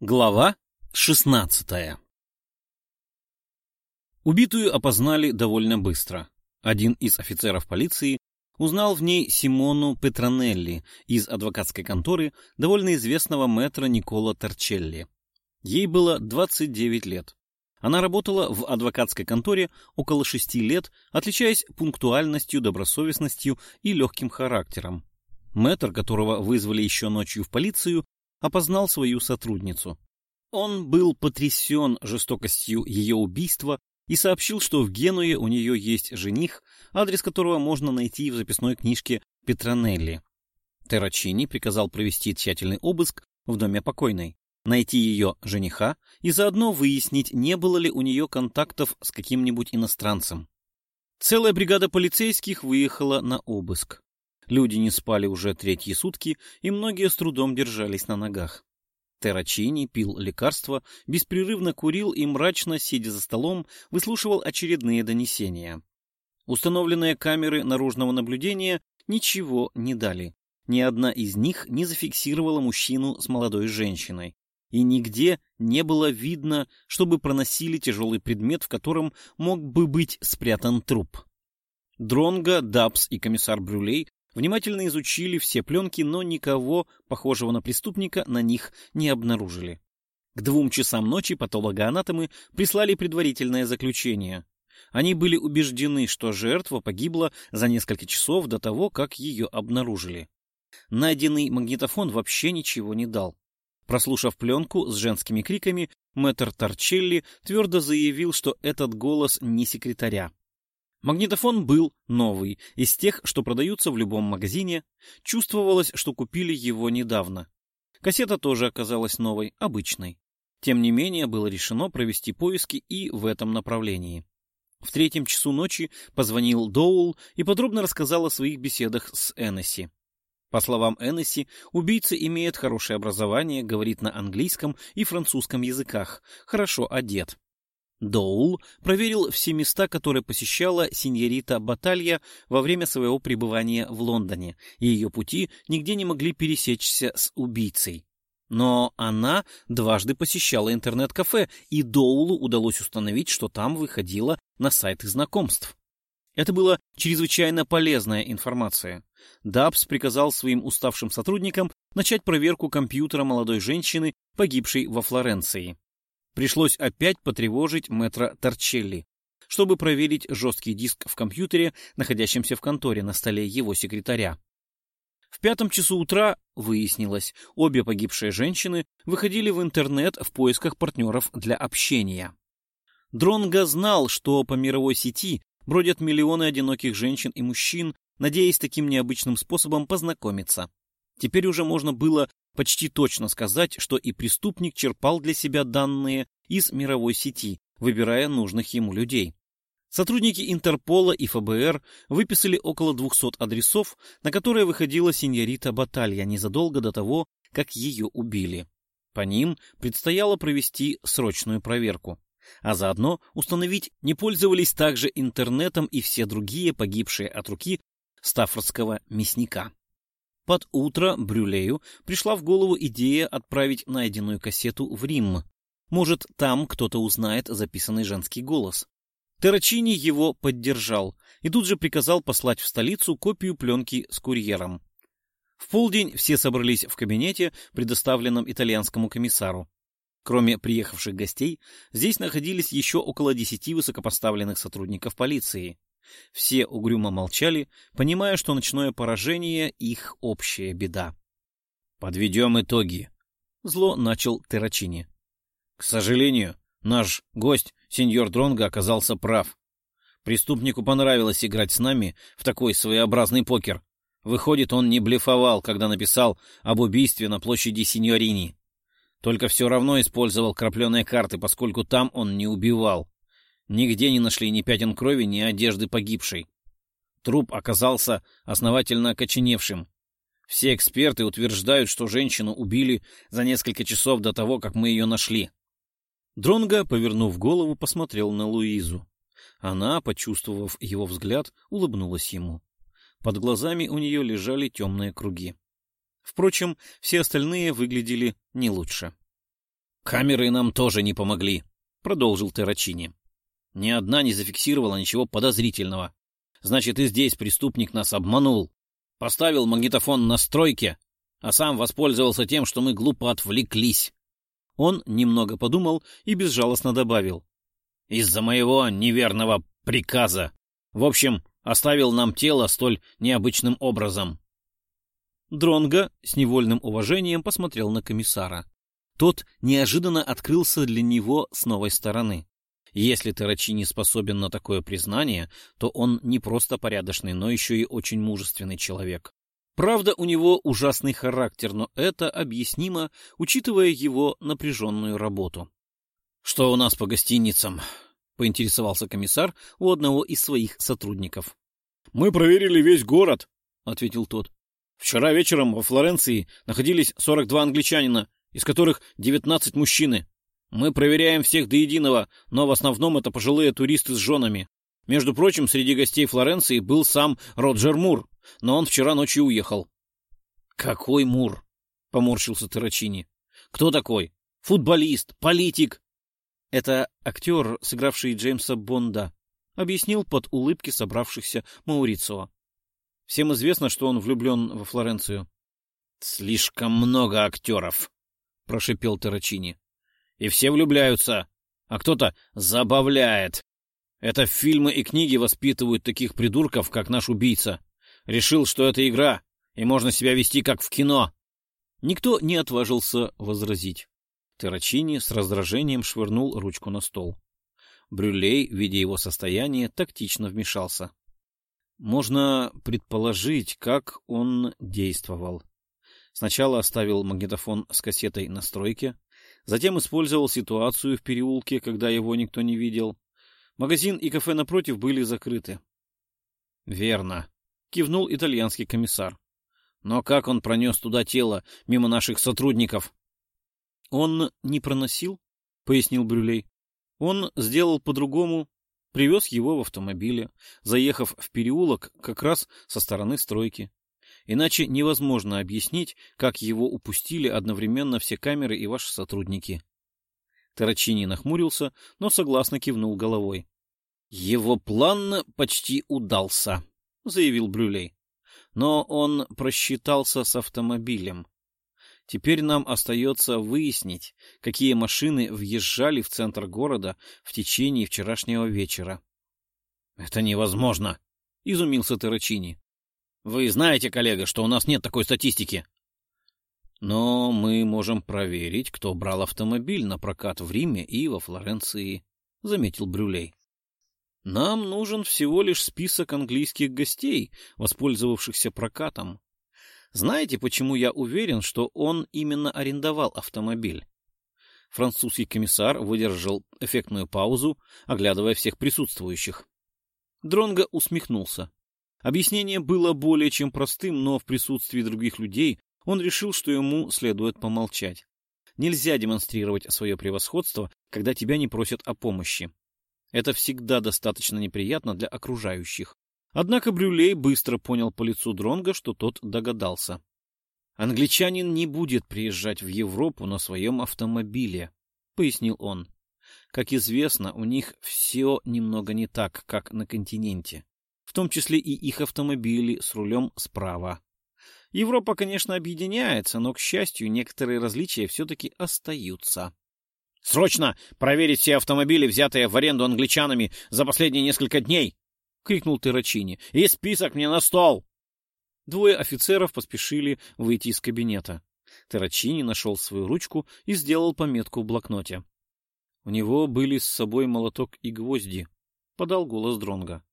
Глава 16 Убитую опознали довольно быстро. Один из офицеров полиции узнал в ней Симону Петронелли из адвокатской конторы довольно известного мэтра Никола Торчелли. Ей было 29 лет. Она работала в адвокатской конторе около шести лет, отличаясь пунктуальностью, добросовестностью и легким характером. Мэтр, которого вызвали еще ночью в полицию, опознал свою сотрудницу. Он был потрясен жестокостью ее убийства и сообщил, что в Генуе у нее есть жених, адрес которого можно найти в записной книжке Петронелли. Террачини приказал провести тщательный обыск в доме покойной, найти ее жениха и заодно выяснить, не было ли у нее контактов с каким-нибудь иностранцем. Целая бригада полицейских выехала на обыск. Люди не спали уже третьи сутки, и многие с трудом держались на ногах. Террачини пил лекарства, беспрерывно курил и мрачно, сидя за столом, выслушивал очередные донесения. Установленные камеры наружного наблюдения ничего не дали. Ни одна из них не зафиксировала мужчину с молодой женщиной. И нигде не было видно, чтобы проносили тяжелый предмет, в котором мог бы быть спрятан труп. Дронго, Дабс и комиссар Брюлей внимательно изучили все пленки, но никого, похожего на преступника, на них не обнаружили. К двум часам ночи патологоанатомы прислали предварительное заключение. Они были убеждены, что жертва погибла за несколько часов до того, как ее обнаружили. Найденный магнитофон вообще ничего не дал. Прослушав пленку с женскими криками, мэтр Торчелли твердо заявил, что этот голос не секретаря. Магнитофон был новый, из тех, что продаются в любом магазине. Чувствовалось, что купили его недавно. Кассета тоже оказалась новой, обычной. Тем не менее, было решено провести поиски и в этом направлении. В третьем часу ночи позвонил Доул и подробно рассказал о своих беседах с Эннесси. По словам Эннесси, убийца имеет хорошее образование, говорит на английском и французском языках, хорошо одет. Доул проверил все места, которые посещала синьорита Баталья во время своего пребывания в Лондоне, и ее пути нигде не могли пересечься с убийцей. Но она дважды посещала интернет-кафе, и Доулу удалось установить, что там выходила на сайты знакомств. Это была чрезвычайно полезная информация. Дабс приказал своим уставшим сотрудникам начать проверку компьютера молодой женщины, погибшей во Флоренции пришлось опять потревожить мэтра Торчелли, чтобы проверить жесткий диск в компьютере, находящемся в конторе на столе его секретаря. В пятом часу утра выяснилось, обе погибшие женщины выходили в интернет в поисках партнеров для общения. Дронго знал, что по мировой сети бродят миллионы одиноких женщин и мужчин, надеясь таким необычным способом познакомиться. Теперь уже можно было почти точно сказать, что и преступник черпал для себя данные из мировой сети, выбирая нужных ему людей. Сотрудники Интерпола и ФБР выписали около 200 адресов, на которые выходила сеньорита Баталья незадолго до того, как ее убили. По ним предстояло провести срочную проверку, а заодно установить, не пользовались также интернетом и все другие погибшие от руки стаффордского мясника. Под утро Брюлею пришла в голову идея отправить найденную кассету в Рим. Может, там кто-то узнает записанный женский голос. Террачини его поддержал и тут же приказал послать в столицу копию пленки с курьером. В полдень все собрались в кабинете, предоставленном итальянскому комиссару. Кроме приехавших гостей, здесь находились еще около десяти высокопоставленных сотрудников полиции. Все угрюмо молчали, понимая, что ночное поражение — их общая беда. «Подведем итоги», — зло начал Террачини. «К сожалению, наш гость, сеньор Дронго, оказался прав. Преступнику понравилось играть с нами в такой своеобразный покер. Выходит, он не блефовал, когда написал об убийстве на площади Синьорини. Только все равно использовал крапленые карты, поскольку там он не убивал. Нигде не нашли ни пятен крови, ни одежды погибшей. Труп оказался основательно окоченевшим. Все эксперты утверждают, что женщину убили за несколько часов до того, как мы ее нашли. Дронго, повернув голову, посмотрел на Луизу. Она, почувствовав его взгляд, улыбнулась ему. Под глазами у нее лежали темные круги. Впрочем, все остальные выглядели не лучше. Камеры нам тоже не помогли, продолжил Террачини. Ни одна не зафиксировала ничего подозрительного. Значит, и здесь преступник нас обманул. Поставил магнитофон на стройке, а сам воспользовался тем, что мы глупо отвлеклись. Он немного подумал и безжалостно добавил. Из-за моего неверного приказа. В общем, оставил нам тело столь необычным образом. Дронго с невольным уважением посмотрел на комиссара. Тот неожиданно открылся для него с новой стороны. Если Терачи не способен на такое признание, то он не просто порядочный, но еще и очень мужественный человек. Правда, у него ужасный характер, но это объяснимо, учитывая его напряженную работу. — Что у нас по гостиницам? — поинтересовался комиссар у одного из своих сотрудников. — Мы проверили весь город, — ответил тот. — Вчера вечером во Флоренции находились 42 англичанина, из которых 19 мужчины. Мы проверяем всех до единого, но в основном это пожилые туристы с женами. Между прочим, среди гостей Флоренции был сам Роджер Мур, но он вчера ночью уехал. — Какой Мур? — поморщился Террачини. — Кто такой? Футболист? Политик? — Это актер, сыгравший Джеймса Бонда, — объяснил под улыбки собравшихся Маурицио. Всем известно, что он влюблен во Флоренцию. — Слишком много актеров, — прошипел Террачини. И все влюбляются, а кто-то забавляет. Это фильмы и книги воспитывают таких придурков, как наш убийца. Решил, что это игра, и можно себя вести как в кино. Никто не отважился возразить. Террачини с раздражением швырнул ручку на стол. Брюлей, видя его состояние, тактично вмешался. Можно предположить, как он действовал. Сначала оставил магнитофон с кассетой на стройке, Затем использовал ситуацию в переулке, когда его никто не видел. Магазин и кафе напротив были закрыты. — Верно, — кивнул итальянский комиссар. — Но как он пронес туда тело мимо наших сотрудников? — Он не проносил, — пояснил Брюлей. — Он сделал по-другому, привез его в автомобиле, заехав в переулок как раз со стороны стройки. Иначе невозможно объяснить, как его упустили одновременно все камеры и ваши сотрудники. Тарачини нахмурился, но согласно кивнул головой. — Его план почти удался, — заявил Брюлей. Но он просчитался с автомобилем. Теперь нам остается выяснить, какие машины въезжали в центр города в течение вчерашнего вечера. — Это невозможно, — изумился Террачини. Вы знаете, коллега, что у нас нет такой статистики. Но мы можем проверить, кто брал автомобиль на прокат в Риме и во Флоренции, — заметил Брюлей. Нам нужен всего лишь список английских гостей, воспользовавшихся прокатом. Знаете, почему я уверен, что он именно арендовал автомобиль? Французский комиссар выдержал эффектную паузу, оглядывая всех присутствующих. Дронго усмехнулся. Объяснение было более чем простым, но в присутствии других людей он решил, что ему следует помолчать. Нельзя демонстрировать свое превосходство, когда тебя не просят о помощи. Это всегда достаточно неприятно для окружающих. Однако Брюлей быстро понял по лицу Дронга, что тот догадался. «Англичанин не будет приезжать в Европу на своем автомобиле», — пояснил он. «Как известно, у них все немного не так, как на континенте том числе и их автомобили с рулем справа. Европа, конечно, объединяется, но, к счастью, некоторые различия все-таки остаются. «Срочно проверить все автомобили, взятые в аренду англичанами за последние несколько дней!» — крикнул Террачини. «И список мне на стол!» Двое офицеров поспешили выйти из кабинета. Террачини нашел свою ручку и сделал пометку в блокноте. У него были с собой молоток и гвозди, — подал голос Дронга.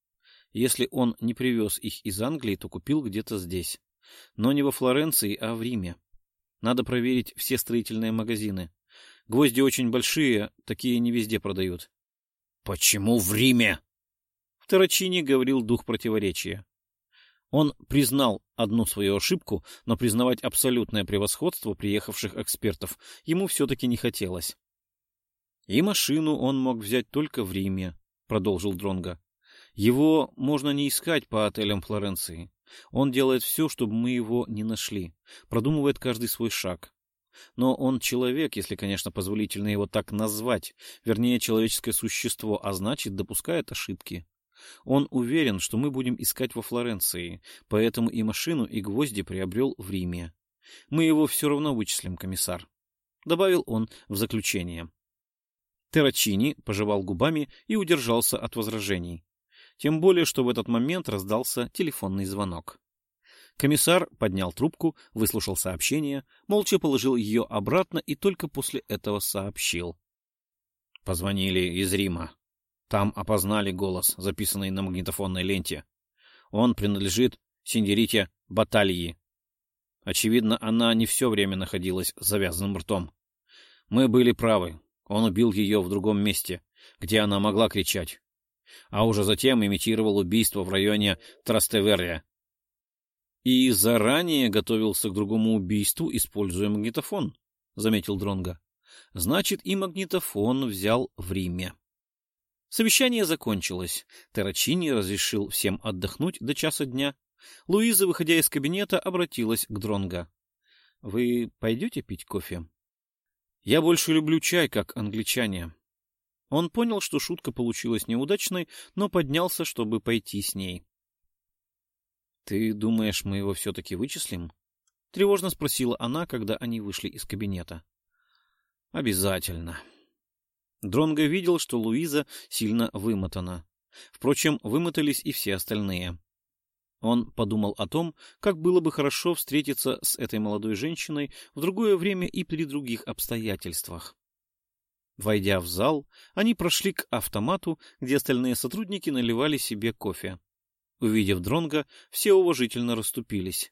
Если он не привез их из Англии, то купил где-то здесь. Но не во Флоренции, а в Риме. Надо проверить все строительные магазины. Гвозди очень большие, такие не везде продают. — Почему в Риме? В Тарачине говорил дух противоречия. Он признал одну свою ошибку, но признавать абсолютное превосходство приехавших экспертов ему все-таки не хотелось. — И машину он мог взять только в Риме, — продолжил Дронга. Его можно не искать по отелям Флоренции. Он делает все, чтобы мы его не нашли, продумывает каждый свой шаг. Но он человек, если, конечно, позволительно его так назвать, вернее, человеческое существо, а значит, допускает ошибки. Он уверен, что мы будем искать во Флоренции, поэтому и машину, и гвозди приобрел в Риме. Мы его все равно вычислим, комиссар. Добавил он в заключение. Террачини пожевал губами и удержался от возражений. Тем более, что в этот момент раздался телефонный звонок. Комиссар поднял трубку, выслушал сообщение, молча положил ее обратно и только после этого сообщил. Позвонили из Рима. Там опознали голос, записанный на магнитофонной ленте. Он принадлежит Синдерите Баталии. Очевидно, она не все время находилась с завязанным ртом. Мы были правы. Он убил ее в другом месте, где она могла кричать. А уже затем имитировал убийство в районе Трастеверия. И заранее готовился к другому убийству, используя магнитофон, — заметил Дронга. Значит, и магнитофон взял в Риме. Совещание закончилось. Террачини разрешил всем отдохнуть до часа дня. Луиза, выходя из кабинета, обратилась к Дронга. Вы пойдете пить кофе? Я больше люблю чай, как англичане. Он понял, что шутка получилась неудачной, но поднялся, чтобы пойти с ней. — Ты думаешь, мы его все-таки вычислим? — тревожно спросила она, когда они вышли из кабинета. — Обязательно. Дронго видел, что Луиза сильно вымотана. Впрочем, вымотались и все остальные. Он подумал о том, как было бы хорошо встретиться с этой молодой женщиной в другое время и при других обстоятельствах. Войдя в зал, они прошли к автомату, где остальные сотрудники наливали себе кофе. Увидев Дронга, все уважительно расступились.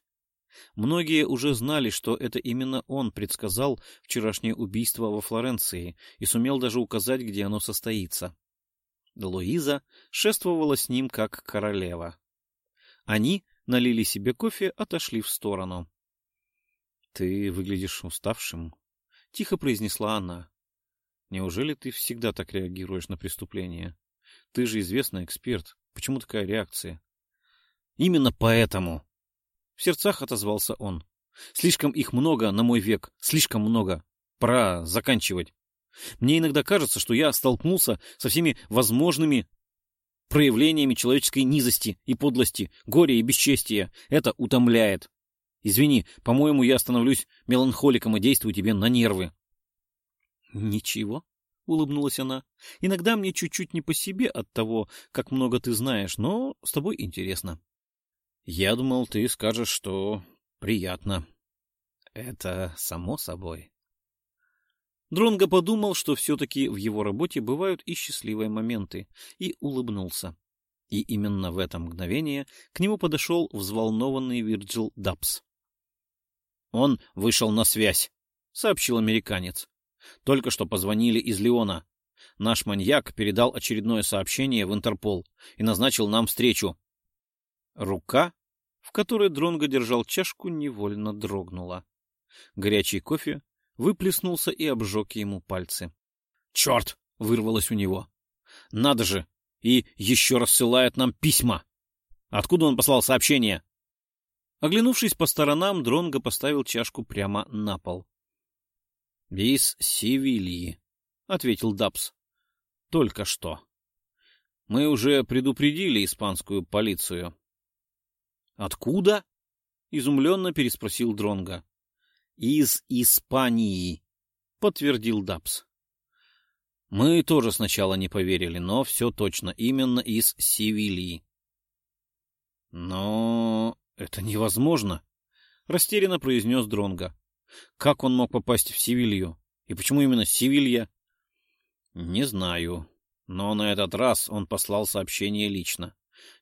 Многие уже знали, что это именно он предсказал вчерашнее убийство во Флоренции и сумел даже указать, где оно состоится. Луиза шествовала с ним как королева. Они налили себе кофе, отошли в сторону. — Ты выглядишь уставшим, — тихо произнесла она. — Неужели ты всегда так реагируешь на преступления? Ты же известный эксперт. Почему такая реакция? Именно поэтому. В сердцах отозвался он. Слишком их много на мой век, слишком много. Пора заканчивать. Мне иногда кажется, что я столкнулся со всеми возможными проявлениями человеческой низости и подлости, горя и бесчестия. Это утомляет. Извини, по-моему, я становлюсь меланхоликом и действую тебе на нервы. Ничего, — улыбнулась она. — Иногда мне чуть-чуть не по себе от того, как много ты знаешь, но с тобой интересно. Я думал, ты скажешь, что приятно. Это само собой. Дронго подумал, что все-таки в его работе бывают и счастливые моменты, и улыбнулся. И именно в это мгновение к нему подошел взволнованный Вирджил Дабс. «Он вышел на связь», — сообщил американец. «Только что позвонили из Леона. Наш маньяк передал очередное сообщение в Интерпол и назначил нам встречу. Рука, в которой Дронго держал чашку, невольно дрогнула. Горячий кофе выплеснулся и обжег ему пальцы. «Черт!» — вырвалось у него. «Надо же! И еще рассылает нам письма! Откуда он послал сообщение?» Оглянувшись по сторонам, Дронго поставил чашку прямо на пол. «Из Севильи», — ответил Дабс. «Только что. Мы уже предупредили испанскую полицию. Откуда? изумленно переспросил Дронга. Из Испании, подтвердил Дабс. Мы тоже сначала не поверили, но все точно, именно из Севильи. Но это невозможно, растерянно произнес Дронга. Как он мог попасть в Севилью? И почему именно Севилья? Не знаю, но на этот раз он послал сообщение лично.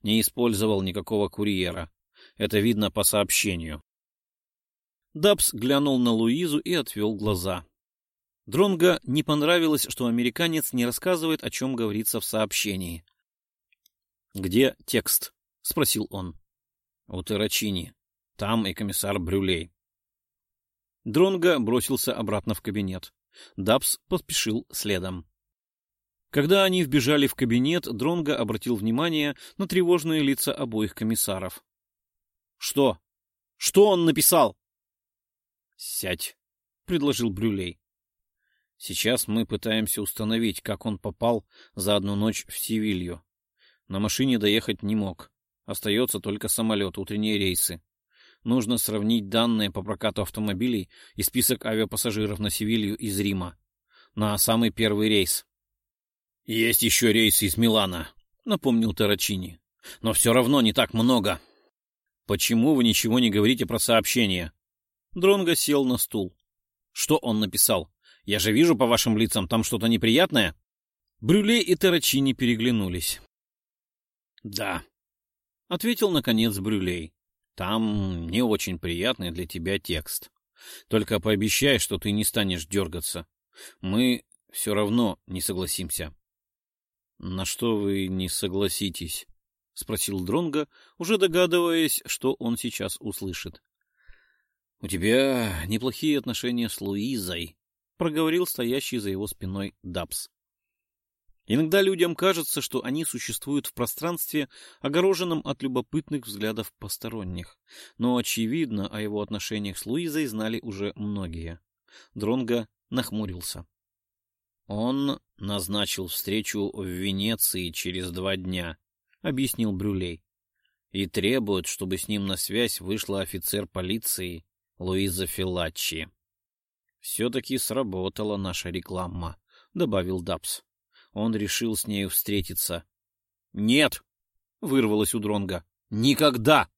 Не использовал никакого курьера. Это видно по сообщению. Дабс глянул на Луизу и отвел глаза. Дронго не понравилось, что американец не рассказывает, о чем говорится в сообщении. «Где текст?» — спросил он. «У Террачини. Там и комиссар Брюлей». Дронго бросился обратно в кабинет. Дабс поспешил следом. Когда они вбежали в кабинет, Дронго обратил внимание на тревожные лица обоих комиссаров. Что? Что он написал? Сядь, предложил Брюлей. Сейчас мы пытаемся установить, как он попал за одну ночь в Севилью. На машине доехать не мог. Остается только самолет, утренние рейсы. Нужно сравнить данные по прокату автомобилей и список авиапассажиров на Севилью из Рима. На самый первый рейс. «Есть еще рейсы из Милана», — напомнил Тарачини. «Но все равно не так много». «Почему вы ничего не говорите про сообщение?» Дронго сел на стул. «Что он написал? Я же вижу по вашим лицам, там что-то неприятное. Брюле и Тарачини переглянулись. — Да, — ответил, наконец, Брюлей. — Там не очень приятный для тебя текст. Только пообещай, что ты не станешь дергаться. Мы все равно не согласимся. — На что вы не согласитесь? — спросил Дронга, уже догадываясь, что он сейчас услышит. — У тебя неплохие отношения с Луизой, проговорил стоящий за его спиной Дабс. Иногда людям кажется, что они существуют в пространстве, огороженном от любопытных взглядов посторонних. Но, очевидно, о его отношениях с Луизой знали уже многие. Дронго нахмурился. «Он назначил встречу в Венеции через два дня», — объяснил Брюлей. «И требует, чтобы с ним на связь вышла офицер полиции Луиза Филаччи». «Все-таки сработала наша реклама», — добавил Дабс. Он решил с нею встретиться. «Нет!» — вырвалось у Дронга. «Никогда!»